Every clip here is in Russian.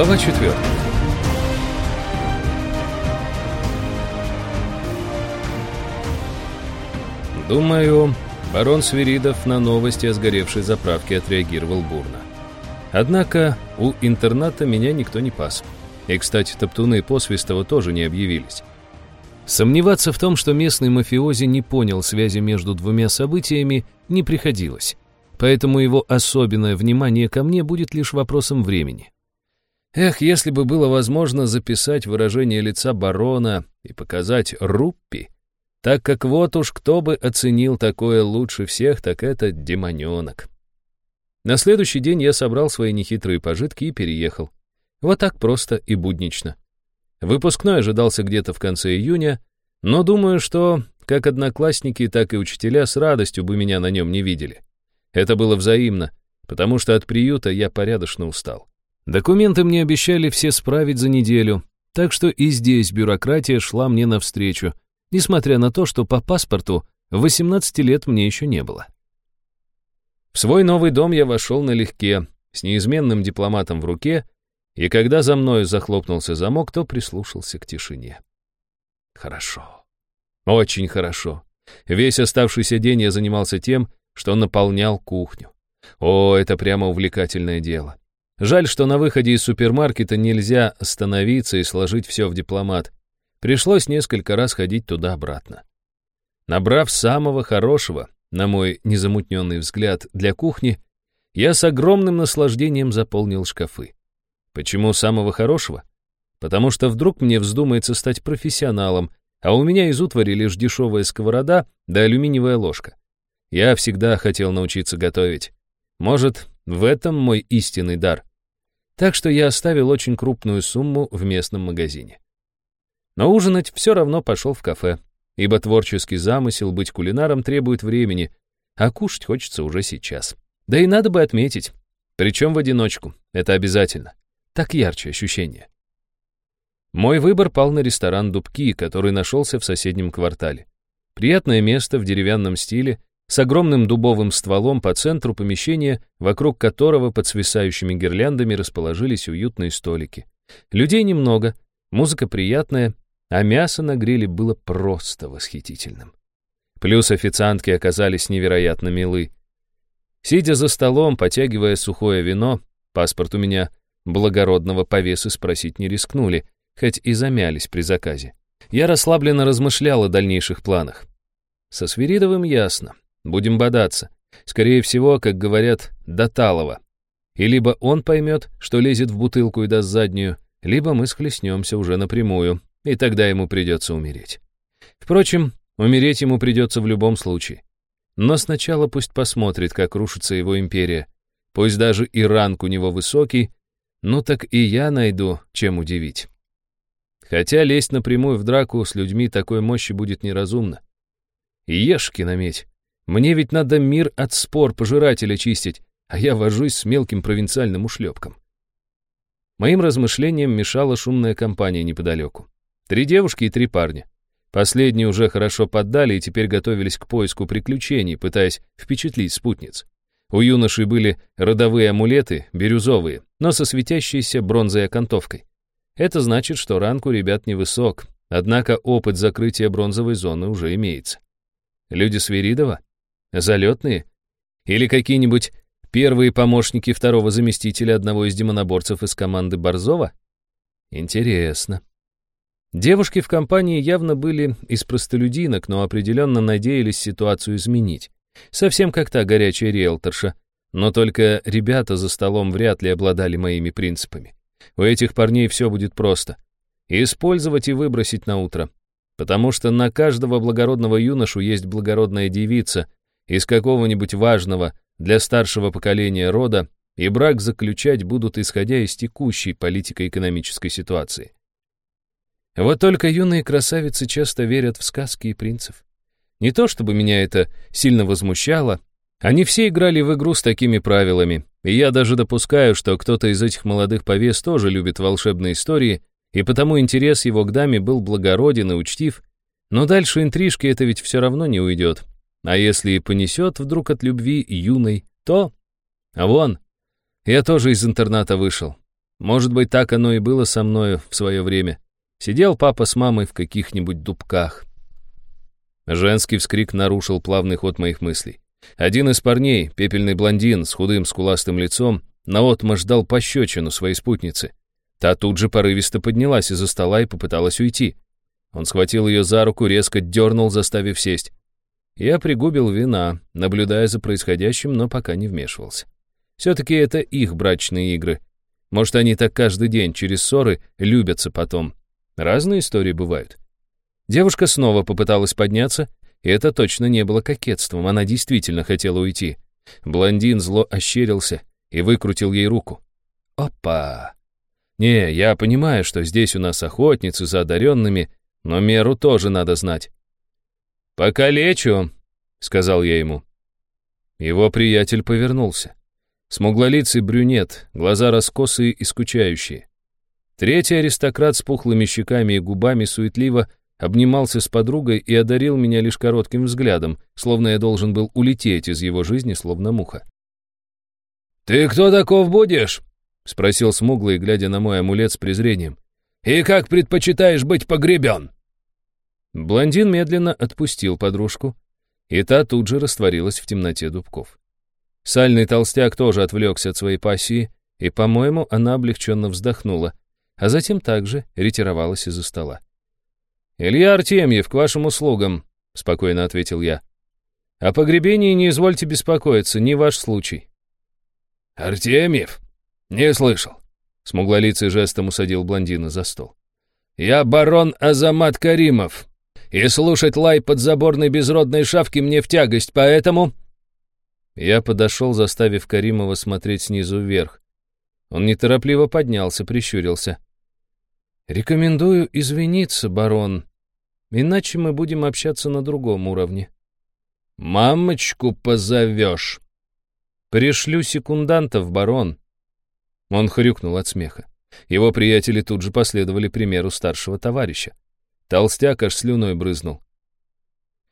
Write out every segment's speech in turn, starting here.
Глава 4. Думаю, барон Свиридов на новости о сгоревшей заправке отреагировал бурно. Однако у интерната меня никто не пас. И, кстати, Топтуны и Посвистова тоже не объявились. Сомневаться в том, что местный мафиози не понял связи между двумя событиями, не приходилось. Поэтому его особенное внимание ко мне будет лишь вопросом времени. Эх, если бы было возможно записать выражение лица барона и показать Руппи, так как вот уж кто бы оценил такое лучше всех, так это демоненок. На следующий день я собрал свои нехитрые пожитки и переехал. Вот так просто и буднично. Выпускной ожидался где-то в конце июня, но думаю, что как одноклассники, так и учителя с радостью бы меня на нем не видели. Это было взаимно, потому что от приюта я порядочно устал. Документы мне обещали все справить за неделю, так что и здесь бюрократия шла мне навстречу, несмотря на то, что по паспорту 18 лет мне еще не было. В свой новый дом я вошел налегке, с неизменным дипломатом в руке, и когда за мною захлопнулся замок, то прислушался к тишине. Хорошо. Очень хорошо. Весь оставшийся день я занимался тем, что наполнял кухню. О, это прямо увлекательное дело. Жаль, что на выходе из супермаркета нельзя остановиться и сложить все в дипломат. Пришлось несколько раз ходить туда-обратно. Набрав самого хорошего, на мой незамутненный взгляд, для кухни, я с огромным наслаждением заполнил шкафы. Почему самого хорошего? Потому что вдруг мне вздумается стать профессионалом, а у меня из утвари лишь дешевая сковорода да алюминиевая ложка. Я всегда хотел научиться готовить. Может, в этом мой истинный дар. Так что я оставил очень крупную сумму в местном магазине. Но ужинать все равно пошел в кафе, ибо творческий замысел быть кулинаром требует времени, а кушать хочется уже сейчас. Да и надо бы отметить, причем в одиночку, это обязательно. Так ярче ощущение. Мой выбор пал на ресторан «Дубки», который нашелся в соседнем квартале. Приятное место в деревянном стиле, с огромным дубовым стволом по центру помещения, вокруг которого под свисающими гирляндами расположились уютные столики. Людей немного, музыка приятная, а мясо на гриле было просто восхитительным. Плюс официантки оказались невероятно милы. Сидя за столом, потягивая сухое вино, паспорт у меня благородного повесы спросить не рискнули, хоть и замялись при заказе. Я расслабленно размышлял о дальнейших планах. Со Свиридовым ясно. Будем бодаться. Скорее всего, как говорят, до Талова. И либо он поймет, что лезет в бутылку и даст заднюю, либо мы схлестнемся уже напрямую, и тогда ему придется умереть. Впрочем, умереть ему придется в любом случае. Но сначала пусть посмотрит, как рушится его империя. Пусть даже и ранг у него высокий, ну так и я найду, чем удивить. Хотя лезть напрямую в драку с людьми такой мощи будет неразумно. Ешки наметь. Мне ведь надо мир от спор пожирателя чистить, а я вожусь с мелким провинциальным ушлепком. Моим размышлениям мешала шумная компания неподалеку. Три девушки и три парня. Последние уже хорошо поддали и теперь готовились к поиску приключений, пытаясь впечатлить спутниц. У юношей были родовые амулеты, бирюзовые, но со светящейся бронзой окантовкой. Это значит, что ранг у ребят невысок, однако опыт закрытия бронзовой зоны уже имеется. Люди Свиридова? Залетные? Или какие-нибудь первые помощники второго заместителя одного из демоноборцев из команды Борзова? Интересно. Девушки в компании явно были из простолюдинок, но определенно надеялись ситуацию изменить. Совсем как та горячая риэлторша. Но только ребята за столом вряд ли обладали моими принципами. У этих парней все будет просто. Использовать и выбросить на утро. Потому что на каждого благородного юношу есть благородная девица, из какого-нибудь важного для старшего поколения рода, и брак заключать будут исходя из текущей политико-экономической ситуации. Вот только юные красавицы часто верят в сказки и принцев. Не то чтобы меня это сильно возмущало, они все играли в игру с такими правилами, и я даже допускаю, что кто-то из этих молодых повес тоже любит волшебные истории, и потому интерес его к даме был благороден и учтив, но дальше интрижки это ведь все равно не уйдет. А если и понесет вдруг от любви юной, то... А вон, я тоже из интерната вышел. Может быть, так оно и было со мною в свое время. Сидел папа с мамой в каких-нибудь дубках. Женский вскрик нарушил плавный ход моих мыслей. Один из парней, пепельный блондин с худым скуластым лицом, наотмашь дал пощечину своей спутнице. Та тут же порывисто поднялась из-за стола и попыталась уйти. Он схватил ее за руку, резко дернул, заставив сесть. Я пригубил вина, наблюдая за происходящим, но пока не вмешивался. Все-таки это их брачные игры. Может, они так каждый день через ссоры любятся потом. Разные истории бывают. Девушка снова попыталась подняться, и это точно не было кокетством, она действительно хотела уйти. Блондин зло ощерился и выкрутил ей руку. Опа! Не, я понимаю, что здесь у нас охотницы за одаренными, но меру тоже надо знать. «Покалечу», — сказал я ему. Его приятель повернулся. Смуглолицый брюнет, глаза раскосые и скучающие. Третий аристократ с пухлыми щеками и губами суетливо обнимался с подругой и одарил меня лишь коротким взглядом, словно я должен был улететь из его жизни, словно муха. «Ты кто таков будешь?» — спросил смуглый, глядя на мой амулет с презрением. «И как предпочитаешь быть погребен?» Блондин медленно отпустил подружку, и та тут же растворилась в темноте дубков. Сальный толстяк тоже отвлекся от своей пассии, и, по-моему, она облегченно вздохнула, а затем также ретировалась из-за стола. «Илья Артемьев, к вашим услугам», — спокойно ответил я. «О погребении не извольте беспокоиться, не ваш случай». «Артемьев? Не слышал». Смуглолицый жестом усадил блондина за стол. «Я барон Азамат Каримов, и слушать лай подзаборной безродной шавки мне в тягость, поэтому...» Я подошел, заставив Каримова смотреть снизу вверх. Он неторопливо поднялся, прищурился. «Рекомендую извиниться, барон», Иначе мы будем общаться на другом уровне. «Мамочку позовешь!» «Пришлю секундантов, барон!» Он хрюкнул от смеха. Его приятели тут же последовали примеру старшего товарища. Толстяк аж слюной брызнул.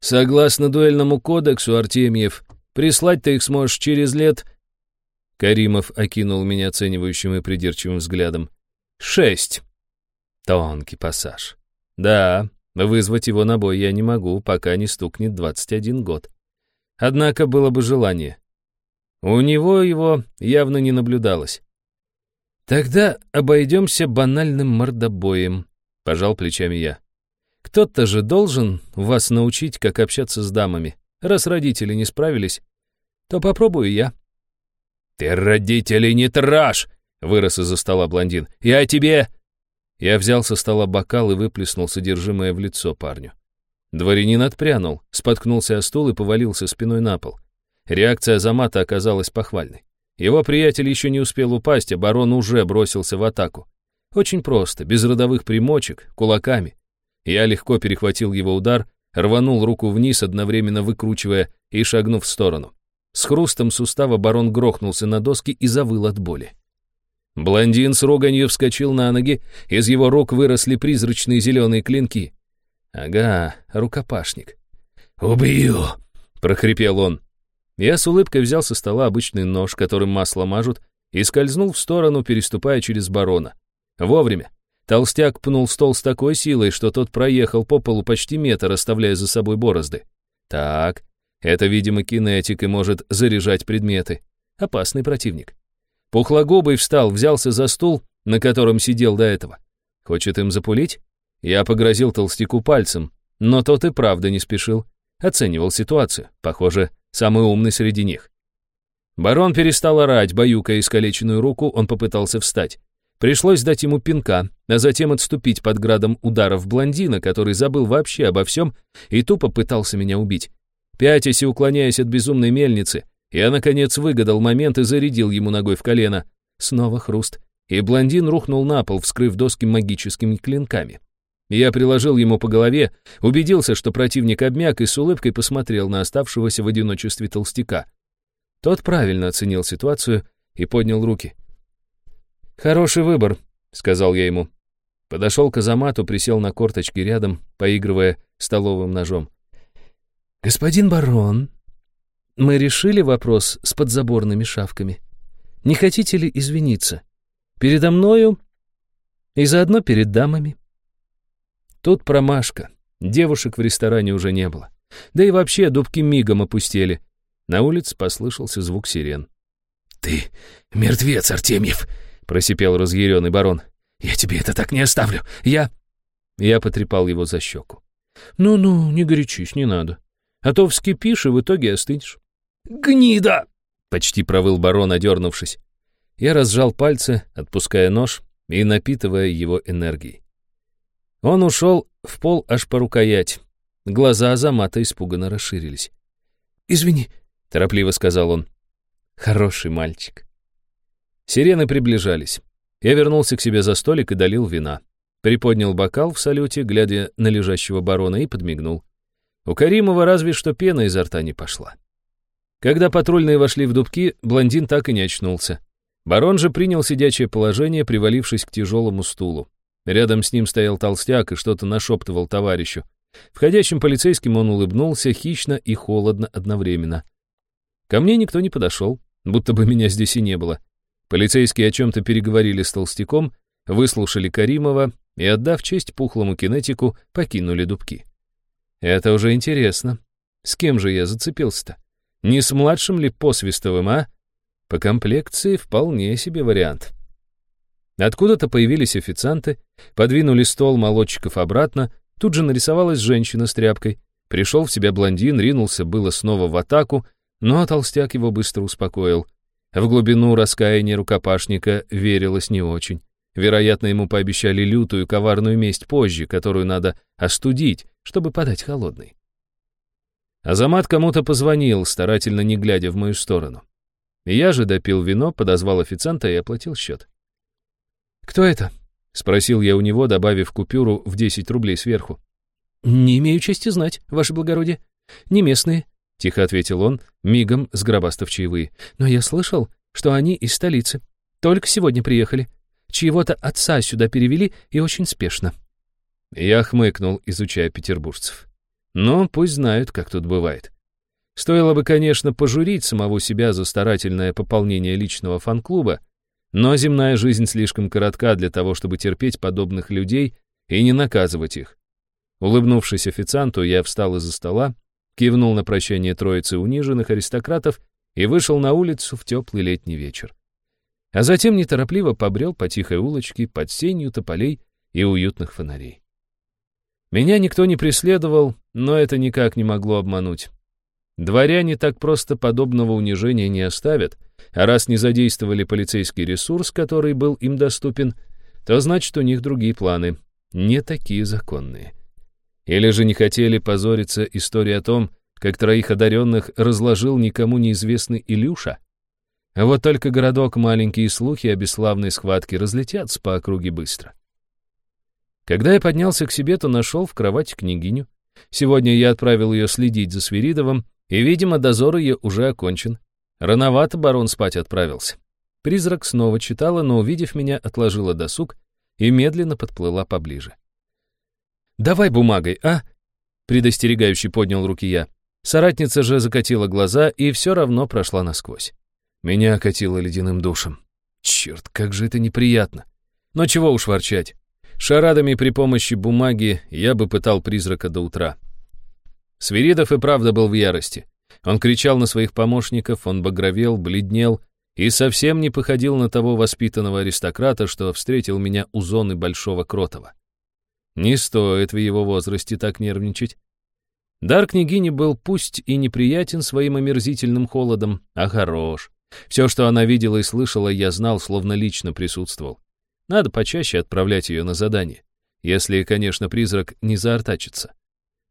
«Согласно дуэльному кодексу, Артемьев, прислать ты их сможешь через лет...» Каримов окинул меня оценивающим и придирчивым взглядом. «Шесть!» Тонкий пассаж. «Да, Вызвать его на бой я не могу, пока не стукнет 21 год. Однако было бы желание. У него его явно не наблюдалось. «Тогда обойдемся банальным мордобоем», — пожал плечами я. «Кто-то же должен вас научить, как общаться с дамами. Раз родители не справились, то попробую я». «Ты родителей не трашь!» — вырос из-за стола блондин. «Я тебе...» Я взял со стола бокал и выплеснул содержимое в лицо парню. Дворянин отпрянул, споткнулся о стул и повалился спиной на пол. Реакция Замата оказалась похвальной. Его приятель еще не успел упасть, а барон уже бросился в атаку. Очень просто, без родовых примочек, кулаками. Я легко перехватил его удар, рванул руку вниз, одновременно выкручивая и шагнув в сторону. С хрустом сустава барон грохнулся на доски и завыл от боли. Блондин с руганью вскочил на ноги, из его рук выросли призрачные зеленые клинки. Ага, рукопашник. «Убью!» — прохрипел он. Я с улыбкой взял со стола обычный нож, которым масло мажут, и скользнул в сторону, переступая через барона. Вовремя. Толстяк пнул стол с такой силой, что тот проехал по полу почти метр, оставляя за собой борозды. Так, это, видимо, кинетик и может заряжать предметы. Опасный противник. Пухлогубый встал, взялся за стул, на котором сидел до этого. Хочет им запулить? Я погрозил толстяку пальцем, но тот и правда не спешил. Оценивал ситуацию. Похоже, самый умный среди них. Барон перестал орать, баюкая искалеченную руку, он попытался встать. Пришлось дать ему пинка, а затем отступить под градом ударов блондина, который забыл вообще обо всем и тупо пытался меня убить. Пятясь и уклоняясь от безумной мельницы, я, наконец, выгадал момент и зарядил ему ногой в колено. Снова хруст. И блондин рухнул на пол, вскрыв доски магическими клинками. Я приложил ему по голове, убедился, что противник обмяк и с улыбкой посмотрел на оставшегося в одиночестве толстяка. Тот правильно оценил ситуацию и поднял руки. «Хороший выбор», — сказал я ему. Подошел к Азамату, присел на корточки рядом, поигрывая столовым ножом. «Господин барон», мы решили вопрос с подзаборными шавками. Не хотите ли извиниться? Передо мною и заодно перед дамами. Тут промашка. Девушек в ресторане уже не было. Да и вообще дубки мигом опустели. На улице послышался звук сирен. «Ты мертвец, Артемьев!» — просипел разъяренный барон. «Я тебе это так не оставлю! Я...» Я потрепал его за щеку. «Ну-ну, не горячись, не надо. А то вскипишь и в итоге остынешь». «Гнида!» — почти провыл барон, одернувшись. Я разжал пальцы, отпуская нож и напитывая его энергией. Он ушел в пол аж по рукоять. Глаза Азамата испуганно расширились. «Извини», — торопливо сказал он. «Хороший мальчик». Сирены приближались. Я вернулся к себе за столик и долил вина. Приподнял бокал в салюте, глядя на лежащего барона, и подмигнул. У Каримова разве что пена изо рта не пошла. Когда патрульные вошли в дубки, блондин так и не очнулся. Барон же принял сидячее положение, привалившись к тяжелому стулу. Рядом с ним стоял толстяк и что-то нашептывал товарищу. Входящим полицейским он улыбнулся хищно и холодно одновременно. Ко мне никто не подошел, будто бы меня здесь и не было. Полицейские о чем-то переговорили с толстяком, выслушали Каримова и, отдав честь пухлому кинетику, покинули дубки. Это уже интересно. С кем же я зацепился-то? Не с младшим ли Посвистовым, а? По комплекции вполне себе вариант. Откуда-то появились официанты, подвинули стол молодчиков обратно, тут же нарисовалась женщина с тряпкой. Пришел в себя блондин, ринулся было снова в атаку, но толстяк его быстро успокоил. В глубину раскаяния рукопашника верилось не очень. Вероятно, ему пообещали лютую коварную месть позже, которую надо остудить, чтобы подать холодный. Азамат кому-то позвонил, старательно не глядя в мою сторону. Я же допил вино, подозвал официанта и оплатил счет. «Кто это?» — спросил я у него, добавив купюру в 10 рублей сверху. «Не имею чести знать, ваше благородие. Не местные», — тихо ответил он, мигом сгробастав чаевые. «Но я слышал, что они из столицы. Только сегодня приехали. Чьего-то отца сюда перевели и очень спешно». Я хмыкнул, изучая петербуржцев. «Ну, пусть знают, как тут бывает». Стоило бы, конечно, пожурить самого себя за старательное пополнение личного фан-клуба, но земная жизнь слишком коротка для того, чтобы терпеть подобных людей и не наказывать их. Улыбнувшись официанту, я встал из-за стола, кивнул на прощание троицы униженных аристократов и вышел на улицу в теплый летний вечер. А затем неторопливо побрел по тихой улочке под сенью тополей и уютных фонарей. Меня никто не преследовал, но это никак не могло обмануть. Дворяне так просто подобного унижения не оставят — а раз не задействовали полицейский ресурс, который был им доступен, то значит, у них другие планы, не такие законные. Или же не хотели позориться история о том, как троих одаренных разложил никому неизвестный Илюша? Вот только городок маленькие слухи о бесславной схватке разлетятся по округе быстро. Когда я поднялся к себе, то нашел в кровати княгиню. Сегодня я отправил ее следить за Свиридовым, и, видимо, дозор ее уже окончен. Рановато барон спать отправился. Призрак снова читала, но, увидев меня, отложила досуг и медленно подплыла поближе. «Давай бумагой, а?» Предостерегающий поднял руки я. Соратница же закатила глаза и все равно прошла насквозь. Меня окатило ледяным душем. Черт, как же это неприятно. Но чего уж ворчать. Шарадами при помощи бумаги я бы пытал призрака до утра. Свиридов и правда был в ярости. Он кричал на своих помощников, он багровел, бледнел и совсем не походил на того воспитанного аристократа, что встретил меня у зоны Большого Кротова. Не стоит в его возрасте так нервничать. Дар княгини был пусть и неприятен своим омерзительным холодом, а хорош. Все, что она видела и слышала, я знал, словно лично присутствовал. Надо почаще отправлять ее на задание, если, конечно, призрак не заортачится.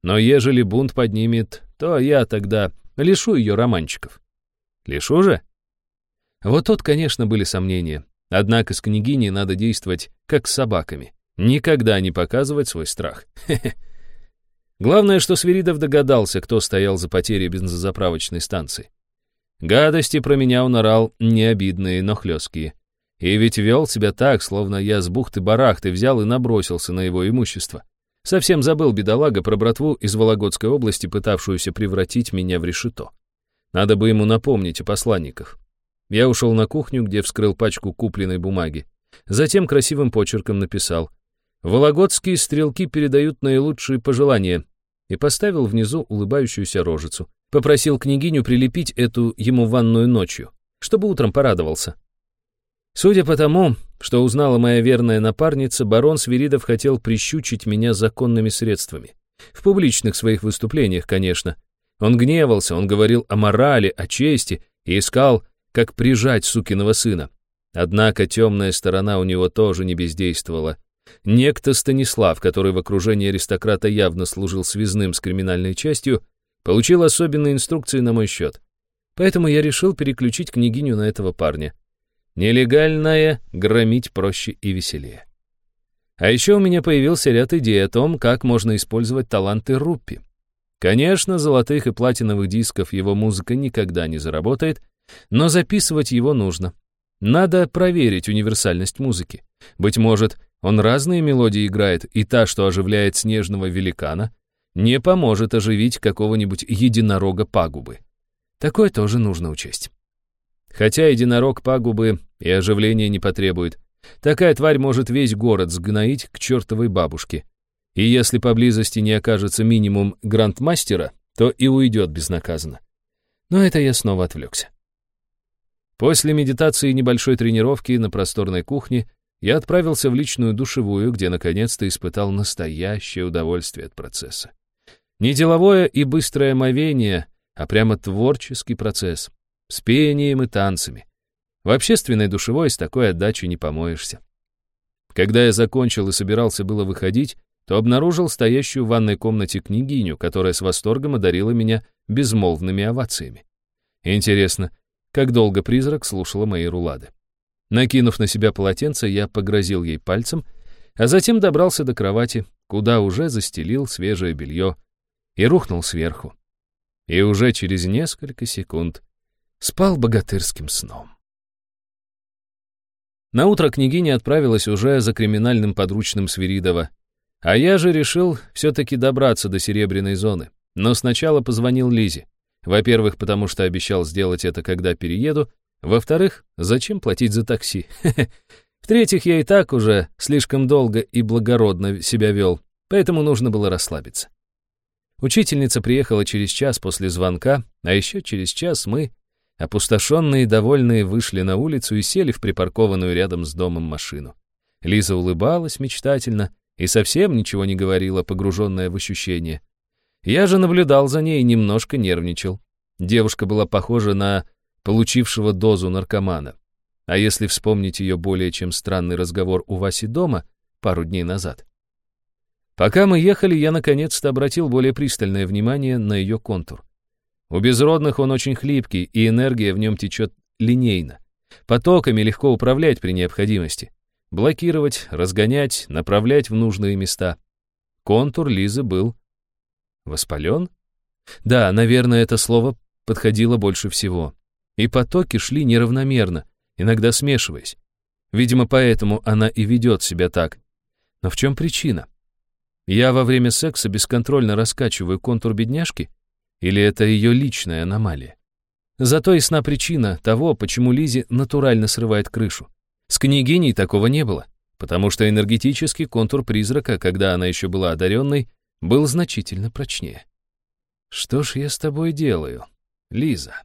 Но ежели бунт поднимет, то я тогда Лишу ее романчиков. Лишу же? Вот тут, конечно, были сомнения. Однако с княгиней надо действовать, как с собаками. Никогда не показывать свой страх. Главное, что Свиридов догадался, кто стоял за потерей бензозаправочной станции. Гадости про меня он орал не обидные, но хлесткие. И ведь вел себя так, словно я с бухты-барахты взял и набросился на его имущество. Совсем забыл бедолага про братву из Вологодской области, пытавшуюся превратить меня в решето. Надо бы ему напомнить о посланниках. Я ушел на кухню, где вскрыл пачку купленной бумаги. Затем красивым почерком написал «Вологодские стрелки передают наилучшие пожелания» и поставил внизу улыбающуюся рожицу. Попросил княгиню прилепить эту ему ванную ночью, чтобы утром порадовался. Судя по тому, что узнала моя верная напарница, барон Свиридов хотел прищучить меня законными средствами. В публичных своих выступлениях, конечно. Он гневался, он говорил о морали, о чести и искал, как прижать сукиного сына. Однако темная сторона у него тоже не бездействовала. Некто Станислав, который в окружении аристократа явно служил связным с криминальной частью, Получил особенные инструкции на мой счет. Поэтому я решил переключить княгиню на этого парня. Нелегальное громить проще и веселее. А еще у меня появился ряд идей о том, как можно использовать таланты Руппи. Конечно, золотых и платиновых дисков его музыка никогда не заработает, но записывать его нужно. Надо проверить универсальность музыки. Быть может, он разные мелодии играет, и та, что оживляет снежного великана, не поможет оживить какого-нибудь единорога пагубы. Такое тоже нужно учесть. Хотя единорог пагубы и оживления не потребует. Такая тварь может весь город сгноить к чертовой бабушке. И если поблизости не окажется минимум грандмастера, то и уйдет безнаказанно. Но это я снова отвлекся. После медитации и небольшой тренировки на просторной кухне я отправился в личную душевую, где наконец-то испытал настоящее удовольствие от процесса. Не деловое и быстрое омовение, а прямо творческий процесс. С пением и танцами. В общественной душевой с такой отдачей не помоешься. Когда я закончил и собирался было выходить, то обнаружил стоящую в ванной комнате княгиню, которая с восторгом одарила меня безмолвными овациями. Интересно, как долго призрак слушала мои рулады. Накинув на себя полотенце, я погрозил ей пальцем, а затем добрался до кровати, куда уже застелил свежее белье, и рухнул сверху. И уже через несколько секунд спал богатырским сном. Наутро княгиня отправилась уже за криминальным подручным Свиридова, а я же решил все-таки добраться до Серебряной зоны. Но сначала позвонил Лизе. Во-первых, потому что обещал сделать это, когда перееду. Во-вторых, зачем платить за такси? В-третьих, я и так уже слишком долго и благородно себя вел, поэтому нужно было расслабиться. Учительница приехала через час после звонка, а еще через час мы, опустошенные и довольные, вышли на улицу и сели в припаркованную рядом с домом машину. Лиза улыбалась мечтательно и совсем ничего не говорила, погруженная в ощущения. Я же наблюдал за ней и немножко нервничал. Девушка была похожа на получившего дозу наркомана. А если вспомнить ее более чем странный разговор у Васи дома пару дней назад, Пока мы ехали, я наконец-то обратил более пристальное внимание на ее контур. У безродных он очень хлипкий, и энергия в нем течет линейно. Потоками легко управлять при необходимости. Блокировать, разгонять, направлять в нужные места. Контур Лизы был воспален? Да, наверное, это слово подходило больше всего. И потоки шли неравномерно, иногда смешиваясь. Видимо, поэтому она и ведет себя так. Но в чем причина? Я во время секса бесконтрольно раскачиваю контур бедняжки? Или это ее личная аномалия? Зато ясна причина того, почему Лизе натурально срывает крышу. С княгиней такого не было, потому что энергетический контур призрака, когда она еще была одаренной, был значительно прочнее. Что ж я с тобой делаю, Лиза?